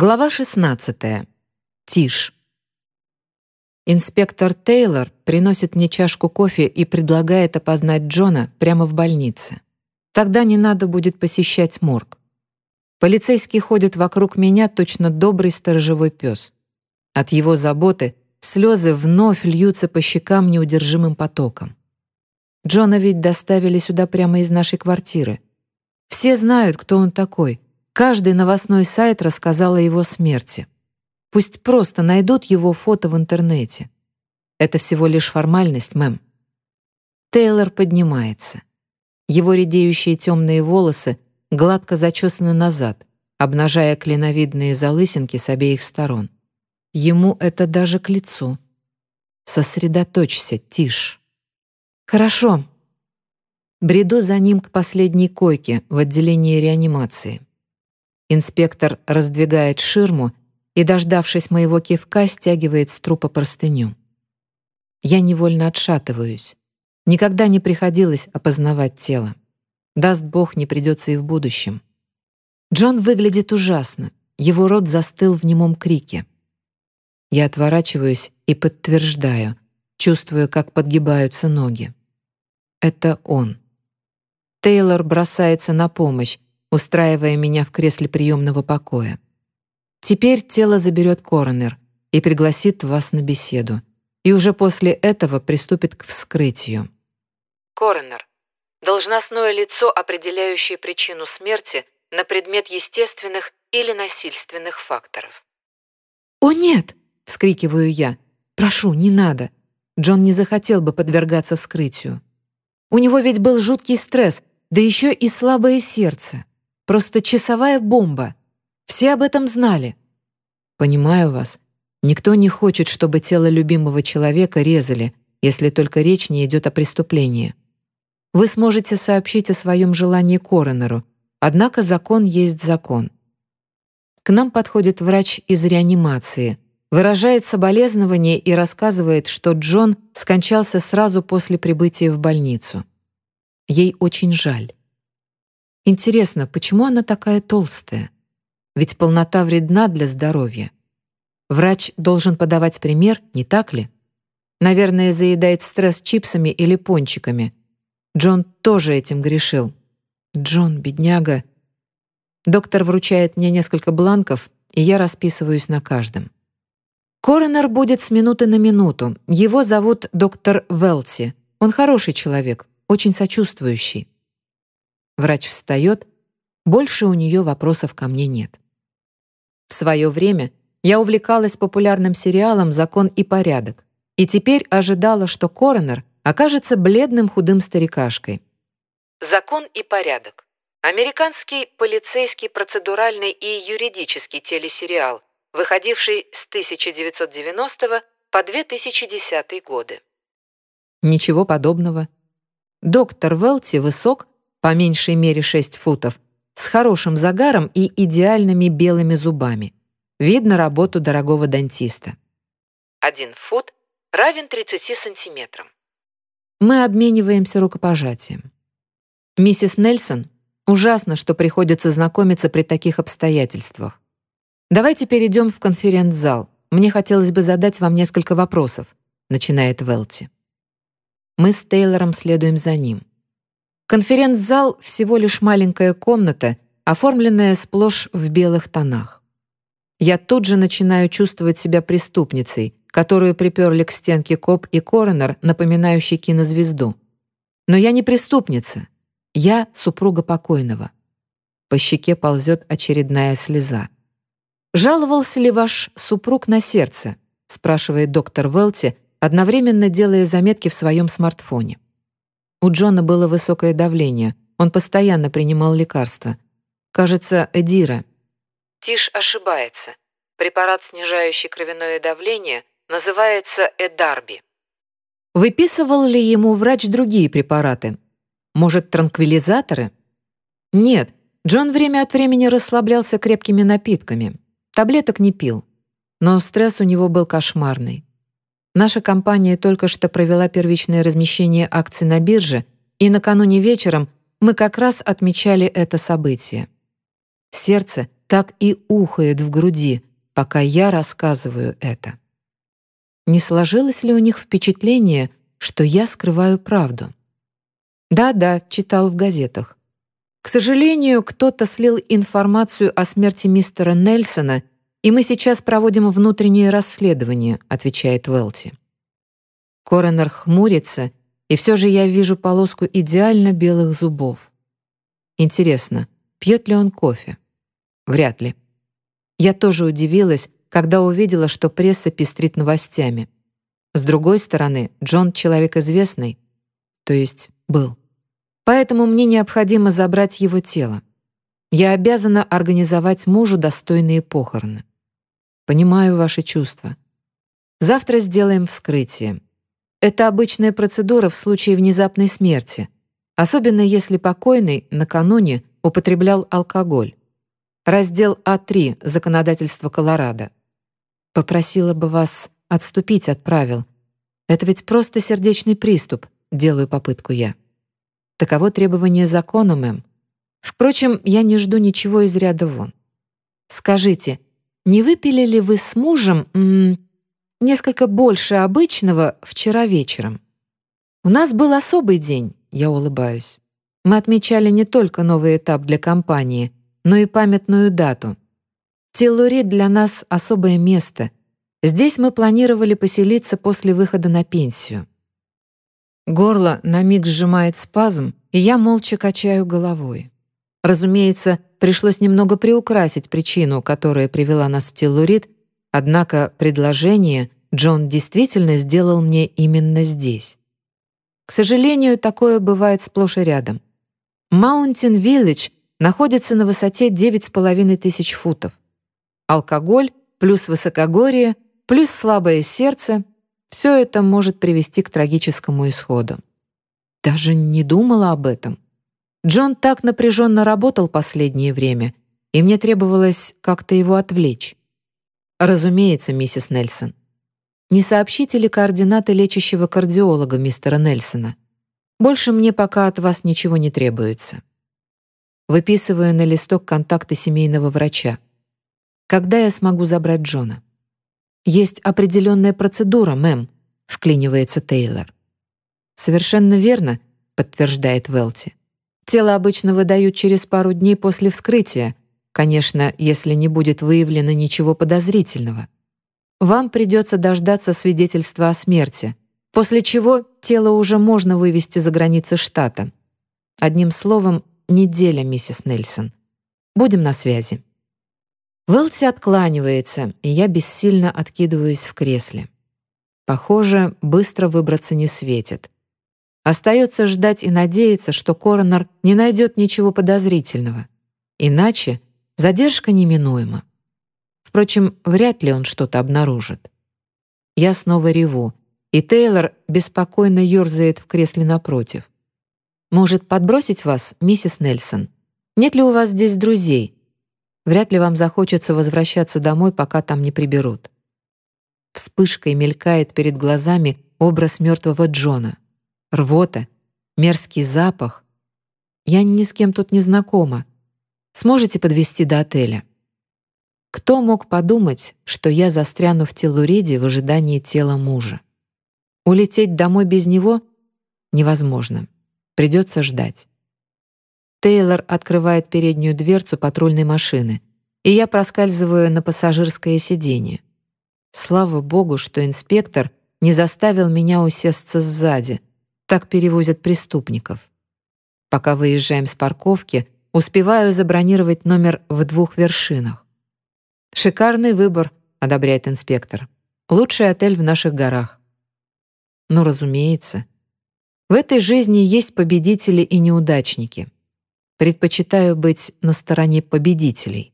Глава 16. Тишь. Инспектор Тейлор приносит мне чашку кофе и предлагает опознать Джона прямо в больнице. Тогда не надо будет посещать морг. Полицейский ходит вокруг меня точно добрый сторожевой пес. От его заботы слезы вновь льются по щекам неудержимым потоком. Джона ведь доставили сюда прямо из нашей квартиры. Все знают, кто он такой — Каждый новостной сайт рассказал о его смерти. Пусть просто найдут его фото в интернете. Это всего лишь формальность, мэм. Тейлор поднимается. Его редеющие темные волосы гладко зачесаны назад, обнажая клиновидные залысинки с обеих сторон. Ему это даже к лицу. Сосредоточься, тишь. Хорошо. Бреду за ним к последней койке в отделении реанимации. Инспектор раздвигает ширму и, дождавшись моего кивка, стягивает с трупа простыню. Я невольно отшатываюсь. Никогда не приходилось опознавать тело. Даст Бог, не придется и в будущем. Джон выглядит ужасно. Его рот застыл в немом крике. Я отворачиваюсь и подтверждаю, чувствуя, как подгибаются ноги. Это он. Тейлор бросается на помощь, устраивая меня в кресле приемного покоя. Теперь тело заберет коронер и пригласит вас на беседу. И уже после этого приступит к вскрытию. Коронер — должностное лицо, определяющее причину смерти на предмет естественных или насильственных факторов. «О, нет!» — вскрикиваю я. «Прошу, не надо!» Джон не захотел бы подвергаться вскрытию. У него ведь был жуткий стресс, да еще и слабое сердце. Просто часовая бомба. Все об этом знали. Понимаю вас. Никто не хочет, чтобы тело любимого человека резали, если только речь не идет о преступлении. Вы сможете сообщить о своем желании коронеру, однако закон есть закон. К нам подходит врач из реанимации, выражает соболезнование и рассказывает, что Джон скончался сразу после прибытия в больницу. Ей очень жаль. Интересно, почему она такая толстая? Ведь полнота вредна для здоровья. Врач должен подавать пример, не так ли? Наверное, заедает стресс чипсами или пончиками. Джон тоже этим грешил. Джон, бедняга. Доктор вручает мне несколько бланков, и я расписываюсь на каждом. Коронер будет с минуты на минуту. Его зовут доктор Велти. Он хороший человек, очень сочувствующий. Врач встает. Больше у нее вопросов ко мне нет. В свое время я увлекалась популярным сериалом «Закон и порядок» и теперь ожидала, что коронер окажется бледным худым старикашкой. «Закон и порядок» — американский полицейский процедуральный и юридический телесериал, выходивший с 1990 по 2010 годы. Ничего подобного. Доктор Велти высок, по меньшей мере 6 футов, с хорошим загаром и идеальными белыми зубами. Видно работу дорогого дантиста. Один фут равен 30 сантиметрам. Мы обмениваемся рукопожатием. Миссис Нельсон, ужасно, что приходится знакомиться при таких обстоятельствах. Давайте перейдем в конференц-зал. Мне хотелось бы задать вам несколько вопросов, начинает Велти. Мы с Тейлором следуем за ним. Конференц-зал — всего лишь маленькая комната, оформленная сплошь в белых тонах. Я тут же начинаю чувствовать себя преступницей, которую приперли к стенке коп и коронер, напоминающий кинозвезду. Но я не преступница. Я супруга покойного. По щеке ползет очередная слеза. «Жаловался ли ваш супруг на сердце?» спрашивает доктор Велти, одновременно делая заметки в своем смартфоне. У Джона было высокое давление. Он постоянно принимал лекарства. Кажется, Эдира. Тиш ошибается. Препарат, снижающий кровяное давление, называется Эдарби. Выписывал ли ему врач другие препараты? Может, транквилизаторы? Нет, Джон время от времени расслаблялся крепкими напитками. Таблеток не пил. Но стресс у него был кошмарный. Наша компания только что провела первичное размещение акций на бирже, и накануне вечером мы как раз отмечали это событие. Сердце так и ухает в груди, пока я рассказываю это. Не сложилось ли у них впечатление, что я скрываю правду? Да-да, читал в газетах. К сожалению, кто-то слил информацию о смерти мистера Нельсона, и мы сейчас проводим внутреннее расследование, отвечает Велти. Коронер хмурится, и все же я вижу полоску идеально белых зубов. Интересно, пьет ли он кофе? Вряд ли. Я тоже удивилась, когда увидела, что пресса пестрит новостями. С другой стороны, Джон — человек известный, то есть был. Поэтому мне необходимо забрать его тело. Я обязана организовать мужу достойные похороны. Понимаю ваши чувства. Завтра сделаем вскрытие. Это обычная процедура в случае внезапной смерти, особенно если покойный накануне употреблял алкоголь. Раздел А3 законодательства Колорадо. Попросила бы вас отступить от правил. Это ведь просто сердечный приступ, делаю попытку я. Таково требование закона, мэм. Впрочем, я не жду ничего из ряда вон. Скажите, не выпили ли вы с мужем м -м, несколько больше обычного вчера вечером? У нас был особый день, я улыбаюсь. Мы отмечали не только новый этап для компании, но и памятную дату. Теллурид для нас особое место. Здесь мы планировали поселиться после выхода на пенсию. Горло на миг сжимает спазм, и я молча качаю головой. Разумеется, пришлось немного приукрасить причину, которая привела нас в Теллурид, однако предложение Джон действительно сделал мне именно здесь. К сожалению, такое бывает сплошь и рядом. Маунтин Виллидж находится на высоте 9,5 тысяч футов. Алкоголь плюс высокогорье плюс слабое сердце все это может привести к трагическому исходу. Даже не думала об этом. Джон так напряженно работал последнее время, и мне требовалось как-то его отвлечь. Разумеется, миссис Нельсон. Не сообщите ли координаты лечащего кардиолога мистера Нельсона? Больше мне пока от вас ничего не требуется. Выписываю на листок контакты семейного врача. Когда я смогу забрать Джона? «Есть определенная процедура, мэм», — вклинивается Тейлор. «Совершенно верно», — подтверждает Велти. «Тело обычно выдают через пару дней после вскрытия, конечно, если не будет выявлено ничего подозрительного. Вам придется дождаться свидетельства о смерти, после чего тело уже можно вывести за границы штата. Одним словом, неделя, миссис Нельсон. Будем на связи». Велти откланивается, и я бессильно откидываюсь в кресле. Похоже, быстро выбраться не светит. Остается ждать и надеяться, что коронер не найдет ничего подозрительного. Иначе задержка неминуема. Впрочем, вряд ли он что-то обнаружит. Я снова реву, и Тейлор беспокойно ёрзает в кресле напротив. «Может, подбросить вас, миссис Нельсон? Нет ли у вас здесь друзей?» Вряд ли вам захочется возвращаться домой, пока там не приберут. Вспышкой мелькает перед глазами образ мертвого Джона. Рвота, мерзкий запах. Я ни с кем тут не знакома. Сможете подвести до отеля? Кто мог подумать, что я застряну в Телуриде в ожидании тела мужа? Улететь домой без него невозможно. Придется ждать. Тейлор открывает переднюю дверцу патрульной машины, и я проскальзываю на пассажирское сиденье. Слава богу, что инспектор не заставил меня усесться сзади. Так перевозят преступников. Пока выезжаем с парковки, успеваю забронировать номер в двух вершинах. «Шикарный выбор», — одобряет инспектор. «Лучший отель в наших горах». Ну, разумеется. В этой жизни есть победители и неудачники. Предпочитаю быть на стороне победителей.